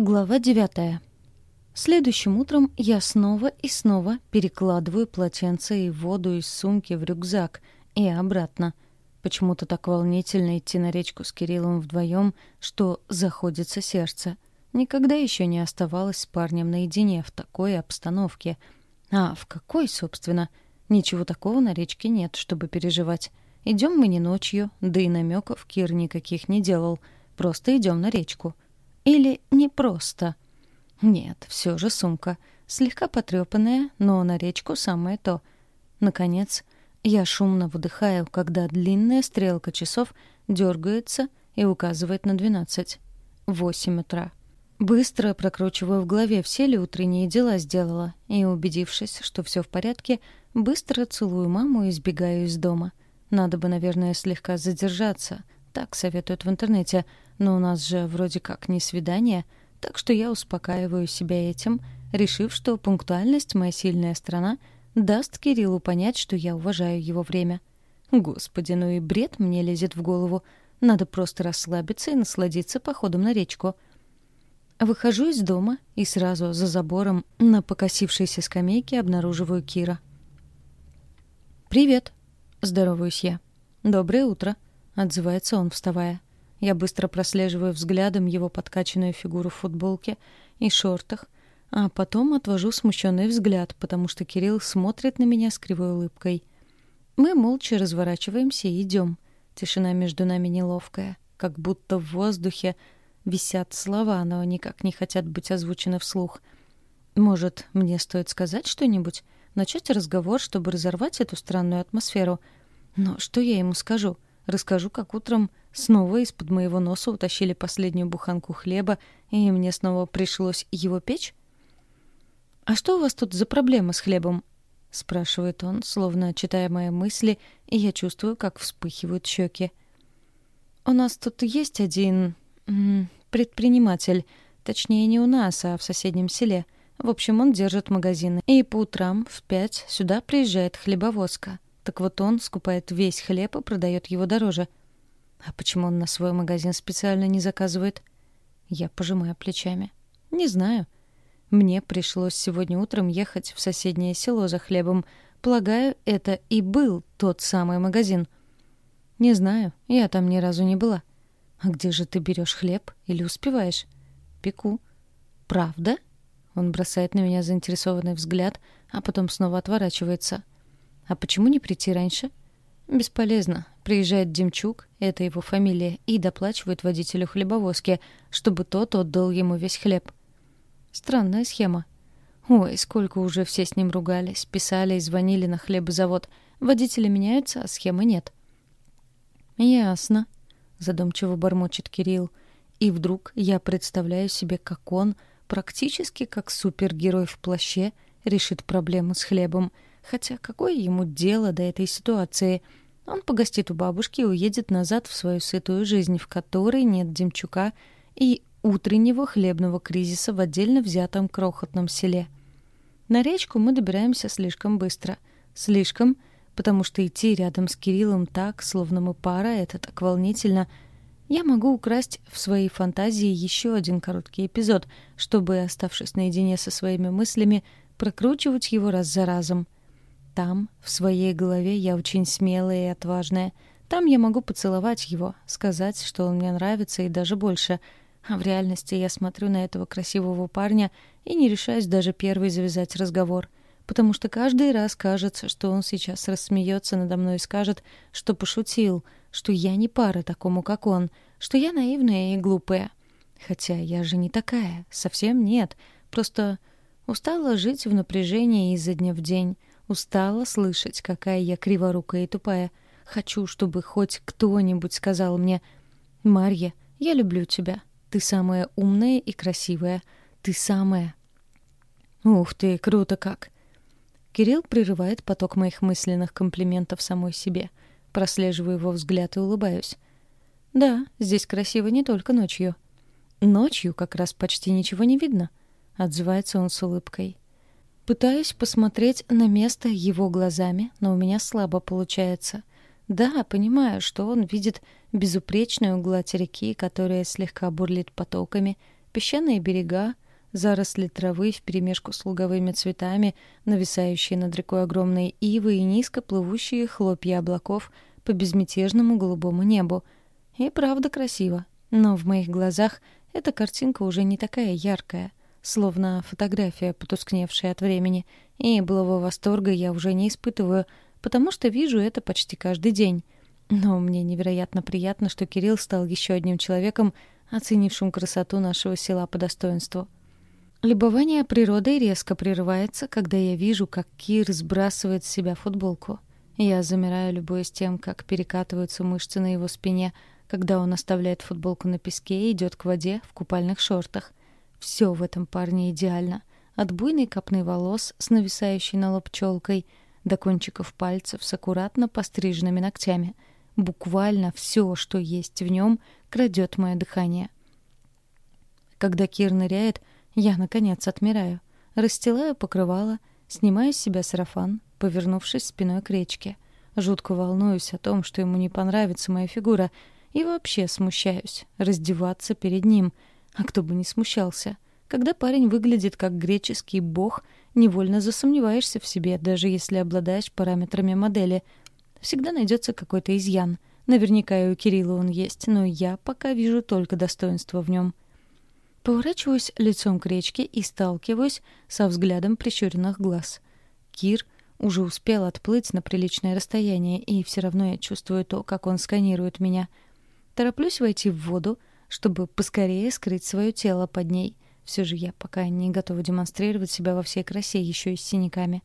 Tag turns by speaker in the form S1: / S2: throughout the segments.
S1: Глава девятая. Следующим утром я снова и снова перекладываю полотенце и воду из сумки в рюкзак и обратно. Почему-то так волнительно идти на речку с Кириллом вдвоем, что заходится сердце. Никогда еще не оставалась с парнем наедине в такой обстановке. А в какой, собственно? Ничего такого на речке нет, чтобы переживать. Идем мы не ночью, да и намеков Кир никаких не делал. Просто идем на речку. — или не просто? Нет, все же сумка. Слегка потрепанная, но на речку самое то. Наконец, я шумно выдыхаю, когда длинная стрелка часов дергается и указывает на двенадцать. Восемь утра. Быстро прокручиваю в голове, все ли утренние дела сделала, и, убедившись, что все в порядке, быстро целую маму и сбегаю из дома. Надо бы, наверное, слегка задержаться. Так советуют в интернете, но у нас же вроде как не свидание, так что я успокаиваю себя этим, решив, что пунктуальность — моя сильная сторона, даст Кириллу понять, что я уважаю его время. Господи, ну и бред мне лезет в голову. Надо просто расслабиться и насладиться походом на речку. Выхожу из дома и сразу за забором на покосившейся скамейке обнаруживаю Кира. «Привет», — здороваюсь я. «Доброе утро», — отзывается он, вставая. Я быстро прослеживаю взглядом его подкачанную фигуру в футболке и шортах, а потом отвожу смущенный взгляд, потому что Кирилл смотрит на меня с кривой улыбкой. Мы молча разворачиваемся и идем. Тишина между нами неловкая, как будто в воздухе висят слова, но никак не хотят быть озвучены вслух. Может, мне стоит сказать что-нибудь? Начать разговор, чтобы разорвать эту странную атмосферу? Но что я ему скажу? Расскажу, как утром Снова из-под моего носа утащили последнюю буханку хлеба, и мне снова пришлось его печь? «А что у вас тут за проблема с хлебом?» — спрашивает он, словно читая мои мысли, и я чувствую, как вспыхивают щеки. «У нас тут есть один... предприниматель. Точнее, не у нас, а в соседнем селе. В общем, он держит магазин. И по утрам в пять сюда приезжает хлебовозка. Так вот он скупает весь хлеб и продает его дороже. А почему он на свой магазин специально не заказывает? Я пожимаю плечами. Не знаю. Мне пришлось сегодня утром ехать в соседнее село за хлебом. Полагаю, это и был тот самый магазин. Не знаю, я там ни разу не была. А где же ты берешь хлеб или успеваешь? Пеку. Правда? Он бросает на меня заинтересованный взгляд, а потом снова отворачивается. А почему не прийти раньше? Бесполезно. Приезжает Демчук, это его фамилия, и доплачивает водителю хлебовозки, чтобы тот отдал ему весь хлеб. Странная схема. Ой, сколько уже все с ним ругались, писали и звонили на хлебозавод. Водители меняются, а схемы нет. «Ясно», — задумчиво бормочет Кирилл. И вдруг я представляю себе, как он, практически как супергерой в плаще, решит проблему с хлебом. Хотя какое ему дело до этой ситуации — он погостит у бабушки и уедет назад в свою сытую жизнь, в которой нет Демчука и утреннего хлебного кризиса в отдельно взятом крохотном селе. На речку мы добираемся слишком быстро. Слишком, потому что идти рядом с Кириллом так, словно мы пара, это так волнительно. Я могу украсть в своей фантазии еще один короткий эпизод, чтобы, оставшись наедине со своими мыслями, прокручивать его раз за разом — там, в своей голове, я очень смелая и отважная. Там я могу поцеловать его, сказать, что он мне нравится и даже больше. А в реальности я смотрю на этого красивого парня и не решаюсь даже первый завязать разговор. Потому что каждый раз кажется, что он сейчас рассмеется надо мной и скажет, что пошутил, что я не пара такому, как он, что я наивная и глупая. Хотя я же не такая, совсем нет. Просто устала жить в напряжении изо дня в день. Устала слышать, какая я криворукая и тупая. Хочу, чтобы хоть кто-нибудь сказал мне «Марья, я люблю тебя. Ты самая умная и красивая. Ты самая...» «Ух ты, круто как!» Кирилл прерывает поток моих мысленных комплиментов самой себе. Прослеживаю его взгляд и улыбаюсь. «Да, здесь красиво не только ночью». «Ночью как раз почти ничего не видно», — отзывается он с улыбкой. Пытаюсь посмотреть на место его глазами, но у меня слабо получается. Да, понимаю, что он видит безупречную гладь реки, которая слегка бурлит потоками, Песчаные берега, заросли травы вперемешку с луговыми цветами, нависающие над рекой огромные ивы и низко плывущие хлопья облаков по безмятежному голубому небу. И правда красиво. Но в моих глазах эта картинка уже не такая яркая, словно фотография, потускневшая от времени, и былого восторга я уже не испытываю, потому что вижу это почти каждый день. Но мне невероятно приятно, что Кирилл стал еще одним человеком, оценившим красоту нашего села по достоинству. Любование природой резко прерывается, когда я вижу, как Кир сбрасывает с себя футболку. Я замираю, любуясь тем, как перекатываются мышцы на его спине, когда он оставляет футболку на песке и идет к воде в купальных шортах. Все в этом парне идеально. От буйной копны волос с нависающей на лоб челкой до кончиков пальцев с аккуратно постриженными ногтями. Буквально все, что есть в нем, крадет мое дыхание. Когда Кир ныряет, я, наконец, отмираю. Расстилаю покрывало, снимаю с себя сарафан, повернувшись спиной к речке. Жутко волнуюсь о том, что ему не понравится моя фигура, и вообще смущаюсь раздеваться перед ним. А кто бы не смущался. Когда парень выглядит как греческий бог, невольно засомневаешься в себе, даже если обладаешь параметрами модели. Всегда найдется какой-то изъян. Наверняка и у Кирилла он есть, но я пока вижу только достоинство в нем. Поворачиваюсь лицом к речке и сталкиваюсь со взглядом прищуренных глаз. Кир уже успел отплыть на приличное расстояние, и все равно я чувствую то, как он сканирует меня. Тороплюсь войти в воду, чтобы поскорее скрыть свое тело под ней. Все же я пока не готова демонстрировать себя во всей красе, еще и с синяками.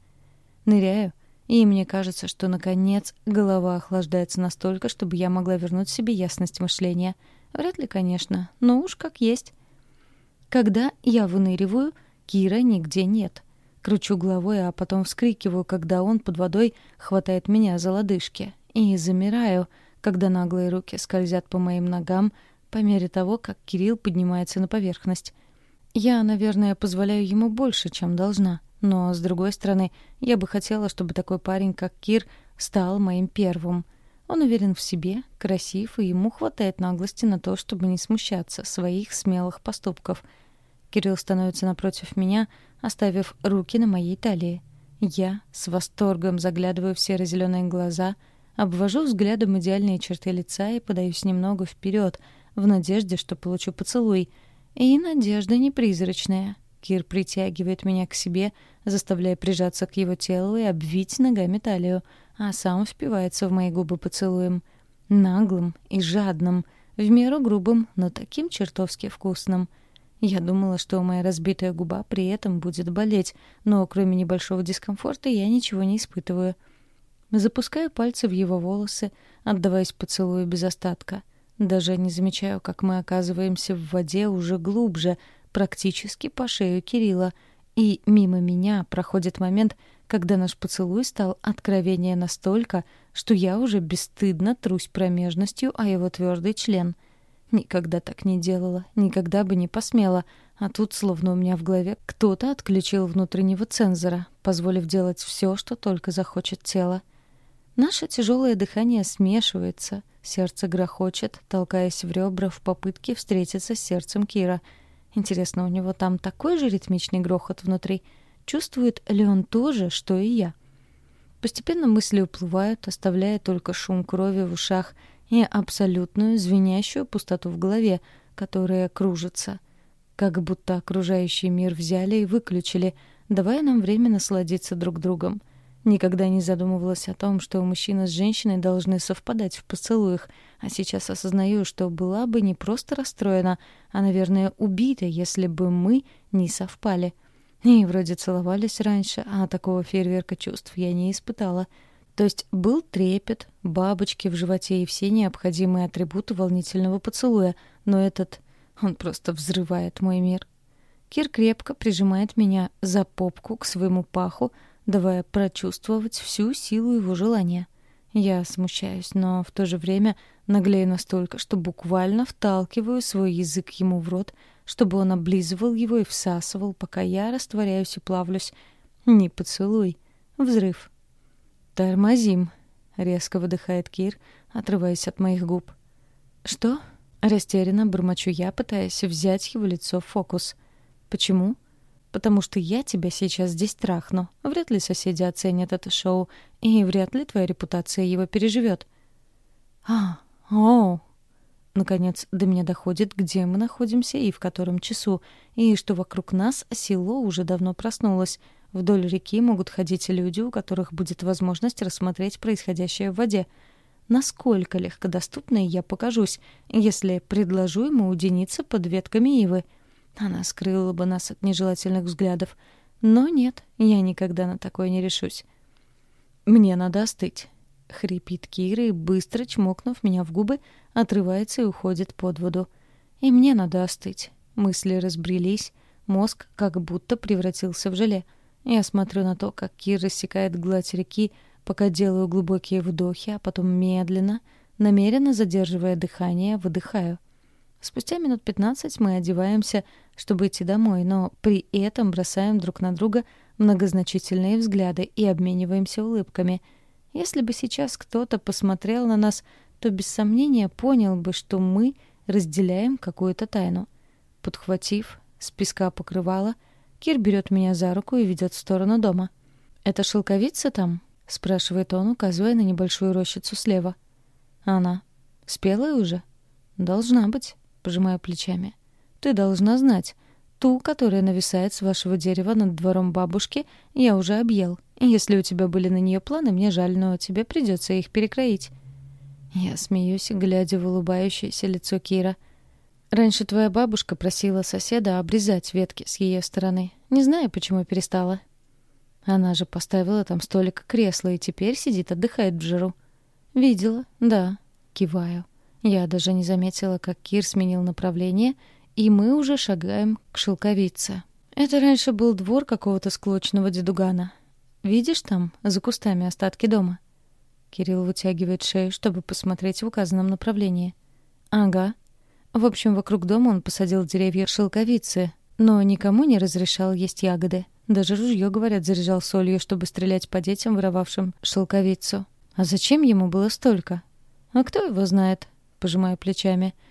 S1: Ныряю — и мне кажется, что, наконец, голова охлаждается настолько, чтобы я могла вернуть себе ясность мышления. Вряд ли, конечно, но уж как есть. Когда я выныриваю, Кира нигде нет. Кручу головой, а потом вскрикиваю, когда он под водой хватает меня за лодыжки. И замираю, когда наглые руки скользят по моим ногам по мере того, как Кирилл поднимается на поверхность. Я, наверное, позволяю ему больше, чем должна. Но, с другой стороны, я бы хотела, чтобы такой парень, как Кир, стал моим первым. Он уверен в себе, красив, и ему хватает наглости на то, чтобы не смущаться своих смелых поступков. Кирилл становится напротив меня, оставив руки на моей талии. Я с восторгом заглядываю в серо-зеленые глаза, обвожу взглядом идеальные черты лица и подаюсь немного вперед, в надежде, что получу поцелуй. И надежда не призрачная. Кир притягивает меня к себе, заставляя прижаться к его телу и обвить ногами талию, а сам впивается в мои губы поцелуем. Наглым и жадным, в меру грубым, но таким чертовски вкусным. Я думала, что моя разбитая губа при этом будет болеть, но кроме небольшого дискомфорта я ничего не испытываю. Запускаю пальцы в его волосы, отдаваясь поцелую без остатка. Даже не замечаю, как мы оказываемся в воде уже глубже — практически по шею Кирилла, и мимо меня проходит момент, когда наш поцелуй стал откровение настолько, что я уже бесстыдно трусь промежностью о его твердый член. Никогда так не делала, никогда бы не посмела, а тут, словно у меня в голове, кто-то отключил внутреннего цензора, позволив делать все, что только захочет тело. Наше тяжелое дыхание смешивается, сердце грохочет, толкаясь в ребра в попытке встретиться с сердцем Кира — Интересно, у него там такой же ритмичный грохот внутри? Чувствует ли он то же, что и я? Постепенно мысли уплывают, оставляя только шум крови в ушах и абсолютную звенящую пустоту в голове, которая кружится. Как будто окружающий мир взяли и выключили, давая нам время насладиться друг другом — Никогда не задумывалась о том, что мужчина с женщиной должны совпадать в поцелуях, а сейчас осознаю, что была бы не просто расстроена, а, наверное, убита, если бы мы не совпали. И вроде целовались раньше, а такого фейерверка чувств я не испытала. То есть был трепет, бабочки в животе и все необходимые атрибуты волнительного поцелуя, но этот... он просто взрывает мой мир. Кир крепко прижимает меня за попку к своему паху, давая прочувствовать всю силу его желания. Я смущаюсь, но в то же время наглею настолько, что буквально вталкиваю свой язык ему в рот, чтобы он облизывал его и всасывал, пока я растворяюсь и плавлюсь. Не поцелуй. Взрыв. «Тормозим», — резко выдыхает Кир, отрываясь от моих губ. «Что?» Растерянно бормочу я, пытаясь взять его лицо в фокус. «Почему?» «Потому что я тебя сейчас здесь трахну. Вряд ли соседи оценят это шоу, и вряд ли твоя репутация его переживет». «А, о, Наконец до меня доходит, где мы находимся и в котором часу, и что вокруг нас село уже давно проснулось. Вдоль реки могут ходить люди, у которых будет возможность рассмотреть происходящее в воде. Насколько легкодоступной я покажусь, если предложу ему уединиться под ветками ивы. Она скрыла бы нас от нежелательных взглядов. Но нет, я никогда на такое не решусь. Мне надо остыть. — хрипит Кира и, быстро чмокнув меня в губы, отрывается и уходит под воду. И мне надо остыть. Мысли разбрелись, мозг как будто превратился в желе. Я смотрю на то, как Кир рассекает гладь реки, пока делаю глубокие вдохи, а потом медленно, намеренно задерживая дыхание, выдыхаю. Спустя минут пятнадцать мы одеваемся, чтобы идти домой, но при этом бросаем друг на друга многозначительные взгляды и обмениваемся улыбками — если бы сейчас кто-то посмотрел на нас, то без сомнения понял бы, что мы разделяем какую-то тайну. Подхватив с песка покрывала, Кир берет меня за руку и ведет в сторону дома. «Это шелковица там?» — спрашивает он, указывая на небольшую рощицу слева. «Она. Спелая уже?» «Должна быть», — пожимая плечами. «Ты должна знать. Ту, которая нависает с вашего дерева над двором бабушки, я уже объел. Если у тебя были на нее планы, мне жаль, но тебе придется их перекроить». Я смеюсь, глядя в улыбающееся лицо Кира. «Раньше твоя бабушка просила соседа обрезать ветки с ее стороны. Не знаю, почему перестала». Она же поставила там столик и кресло и теперь сидит, отдыхает в жару. «Видела, да», — киваю. Я даже не заметила, как Кир сменил направление — и мы уже шагаем к шелковице. Это раньше был двор какого-то склочного дедугана. Видишь там, за кустами, остатки дома? Кирилл вытягивает шею, чтобы посмотреть в указанном направлении. Ага. В общем, вокруг дома он посадил деревья шелковицы, но никому не разрешал есть ягоды. Даже ружье, говорят, заряжал солью, чтобы стрелять по детям, воровавшим шелковицу. А зачем ему было столько? А кто его знает? Пожимаю плечами. —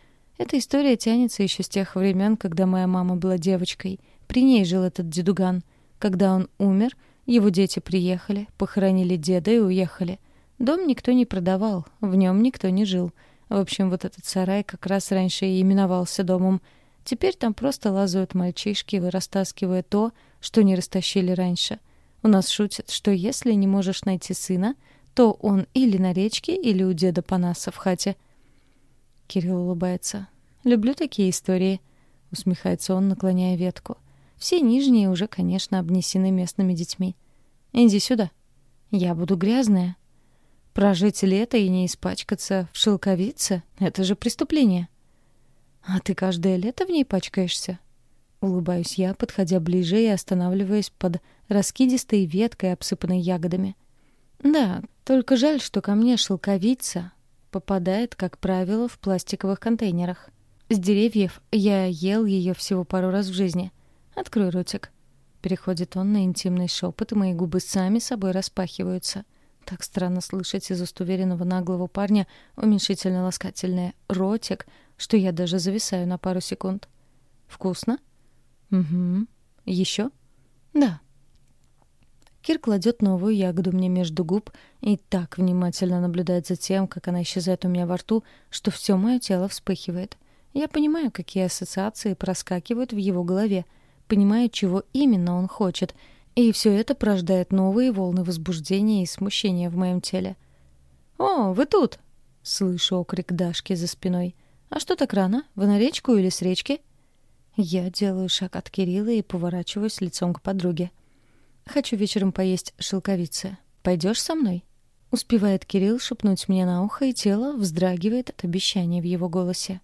S1: эта история тянется еще с тех времен, когда моя мама была девочкой. При ней жил этот дедуган. Когда он умер, его дети приехали, похоронили деда и уехали. Дом никто не продавал, в нем никто не жил. В общем, вот этот сарай как раз раньше и именовался домом. Теперь там просто лазают мальчишки, растаскивая то, что не растащили раньше. У нас шутят, что если не можешь найти сына, то он или на речке, или у деда Панаса в хате — Кирилл улыбается. «Люблю такие истории», — усмехается он, наклоняя ветку. «Все нижние уже, конечно, обнесены местными детьми. Иди сюда. Я буду грязная. Прожить лето и не испачкаться в шелковице — это же преступление». «А ты каждое лето в ней пачкаешься?» Улыбаюсь я, подходя ближе и останавливаясь под раскидистой веткой, обсыпанной ягодами. «Да, только жаль, что ко мне шелковица попадает, как правило, в пластиковых контейнерах. С деревьев я ел ее всего пару раз в жизни. Открой ротик. Переходит он на интимный шепот, и мои губы сами собой распахиваются. Так странно слышать из уст уверенного наглого парня уменьшительно-ласкательное «ротик», что я даже зависаю на пару секунд. «Вкусно?» «Угу. Еще?» «Да». Кир кладет новую ягоду мне между губ и так внимательно наблюдает за тем, как она исчезает у меня во рту, что все мое тело вспыхивает. Я понимаю, какие ассоциации проскакивают в его голове, понимаю, чего именно он хочет, и все это порождает новые волны возбуждения и смущения в моем теле. «О, вы тут!» — слышу окрик Дашки за спиной. «А что так рано? Вы на речку или с речки?» Я делаю шаг от Кирилла и поворачиваюсь лицом к подруге. Хочу вечером поесть шелковицы. Пойдешь со мной?» Успевает Кирилл шепнуть мне на ухо, и тело вздрагивает от обещания в его голосе.